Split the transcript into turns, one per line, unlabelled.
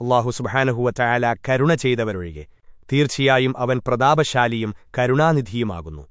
അള്ളാഹു സുബാനഹുവ കരുണ ചെയ്തവരൊഴികെ. തീർച്ചയായും അവൻ പ്രതാപശാലിയും കരുണാനിധിയുമാകുന്നു.